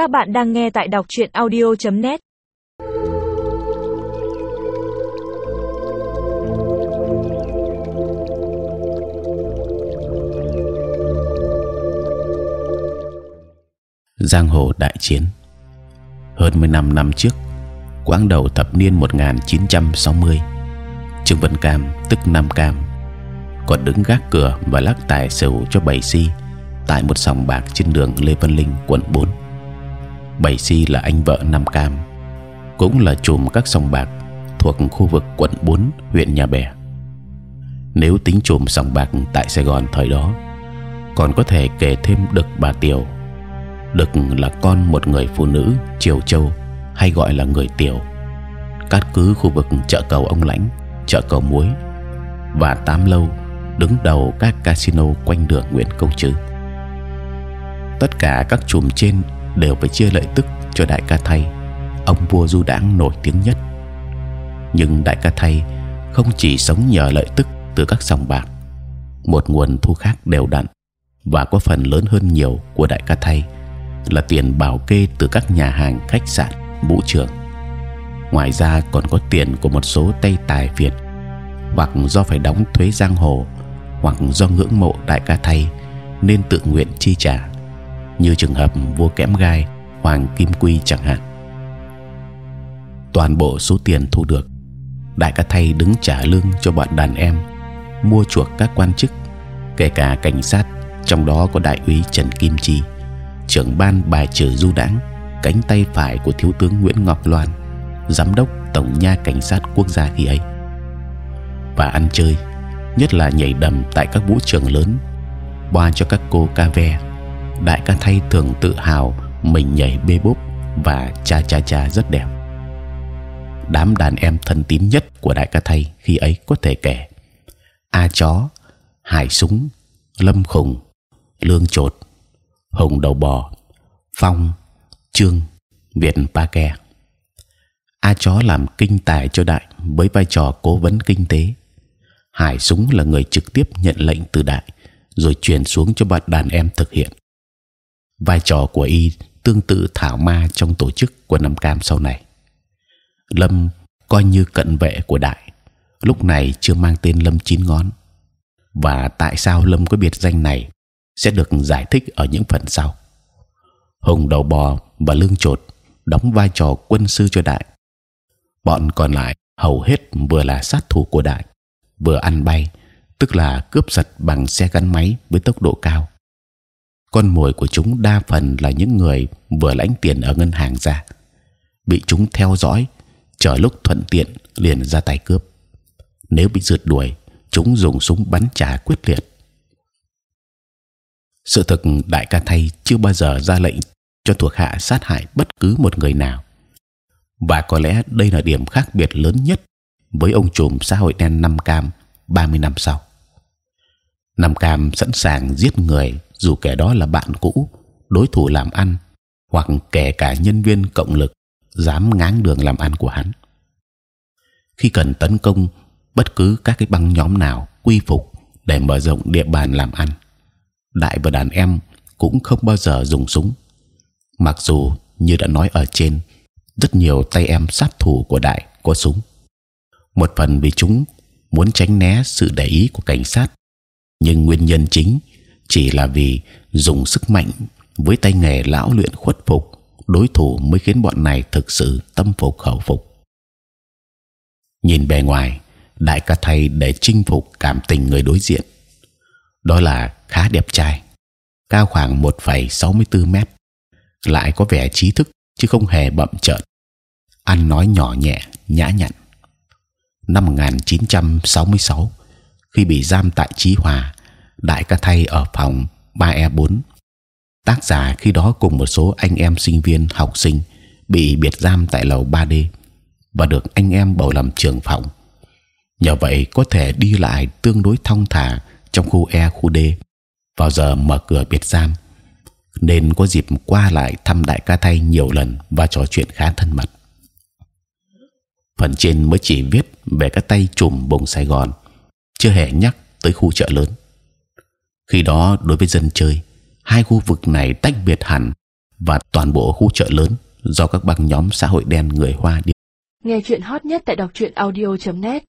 Các bạn đang nghe tại đọc truyện audio.net. Giang hồ đại chiến hơn 15 năm trước, quãng đầu thập niên 1960, Trương Vân Cam tức Nam Cam còn đứng gác cửa và lắc tài xỉu cho bảy si tại một sòng bạc trên đường Lê Văn Linh, quận 4 Bảy Si là anh vợ Nam Cam, cũng là chùm các sòng bạc thuộc khu vực quận 4 huyện Nhà Bè. Nếu tính chùm sòng bạc tại Sài Gòn thời đó, còn có thể kể thêm Đực bà Tiểu. Đực là con một người phụ nữ Triều Châu, hay gọi là người Tiểu, cát cứ khu vực chợ cầu ông lãnh, chợ cầu muối và Tám lâu đứng đầu các casino quanh đường Nguyễn Công Trứ. Tất cả các chùm trên đều phải chia lợi tức cho đại ca thay. Ông vua du đãng nổi tiếng nhất. Nhưng đại ca thay không chỉ sống nhờ lợi tức từ các sòng bạc, một nguồn thu khác đều đặn và có phần lớn hơn nhiều của đại ca thay là tiền bảo kê từ các nhà hàng, khách sạn, vũ trường. Ngoài ra còn có tiền của một số tây tài việt, hoặc do phải đóng thuế giang hồ, hoặc do ngưỡng mộ đại ca thay nên tự nguyện chi trả như trường hợp vua kẽm gai, hoàng kim quy chẳng hạn. Toàn bộ số tiền thu được, đại ca thay đứng trả lương cho bọn đàn em, mua chuộc các quan chức, kể cả cảnh sát, trong đó có đại úy trần kim chi, trưởng ban bài trừ du đãng cánh tay phải của thiếu tướng nguyễn ngọc loan, giám đốc tổng nha cảnh sát quốc gia khi ấy. Và ăn chơi, nhất là nhảy đầm tại các vũ trường lớn, boa cho các cô ca ve đại ca thay thường tự hào mình nhảy bê bốp và cha cha cha rất đẹp. Đám đàn em thân tín nhất của đại ca thay khi ấy có thể kể. A chó, hải súng, lâm khùng lương chột, hồng đầu bò, phong, trương, việt pa ke. A chó làm kinh tài cho đại với vai trò cố vấn kinh tế. Hải súng là người trực tiếp nhận lệnh từ đại, rồi truyền xuống cho bọn đàn em thực hiện vai trò của y tương tự thảo ma trong tổ chức của Nam Cam sau này. Lâm coi như cận vệ của Đại, lúc này chưa mang tên Lâm chín ngón. Và tại sao Lâm có biệt danh này sẽ được giải thích ở những phần sau. Hùng đầu bò và lương chột đóng vai trò quân sư cho Đại. Bọn còn lại hầu hết vừa là sát thủ của Đại, vừa ăn bay, tức là cướp giật bằng xe gắn máy với tốc độ cao con mồi của chúng đa phần là những người vừa lãnh tiền ở ngân hàng ra, bị chúng theo dõi, chờ lúc thuận tiện liền ra tay cướp. Nếu bị rượt đuổi, chúng dùng súng bắn trả quyết liệt. Sự thực đại ca thay chưa bao giờ ra lệnh cho thuộc hạ sát hại bất cứ một người nào, và có lẽ đây là điểm khác biệt lớn nhất với ông trùm xã hội đen năm cam 30 năm sau. Năm cam sẵn sàng giết người dù kẻ đó là bạn cũ, đối thủ làm ăn, hoặc kể cả nhân viên cộng lực dám ngáng đường làm ăn của hắn. Khi cần tấn công bất cứ các cái băng nhóm nào quy phục để mở rộng địa bàn làm ăn, đại và đàn em cũng không bao giờ dùng súng. Mặc dù như đã nói ở trên, rất nhiều tay em sát thủ của đại có súng. Một phần vì chúng muốn tránh né sự để ý của cảnh sát, nhưng nguyên nhân chính chỉ là vì dùng sức mạnh với tay nghề lão luyện khuất phục đối thủ mới khiến bọn này thực sự tâm phục khẩu phục. Nhìn bề ngoài, đại ca thầy để chinh phục cảm tình người đối diện, đó là khá đẹp trai, cao khoảng 1,64 m, lại có vẻ trí thức chứ không hề bậm trợn, ăn nói nhỏ nhẹ, nhã nhặn. Năm 1966, khi bị giam tại Chí Hòa, đại ca thay ở phòng 3E4. Tác giả khi đó cùng một số anh em sinh viên học sinh bị biệt giam tại lầu 3D và được anh em bầu làm trưởng phòng. Nhờ vậy có thể đi lại tương đối thong thả trong khu E khu D vào giờ mở cửa biệt giam nên có dịp qua lại thăm đại ca thay nhiều lần và trò chuyện khá thân mật. Phần trên mới chỉ viết về các tay chùm bùng Sài Gòn, chưa hề nhắc tới khu chợ lớn khi đó, đối với dân chơi, hai khu vực này tách biệt hẳn và toàn bộ khu chợ lớn do các băng nhóm xã hội đen người Hoa điều Nghe chuyện hot nhất tại đọc truyện audio.net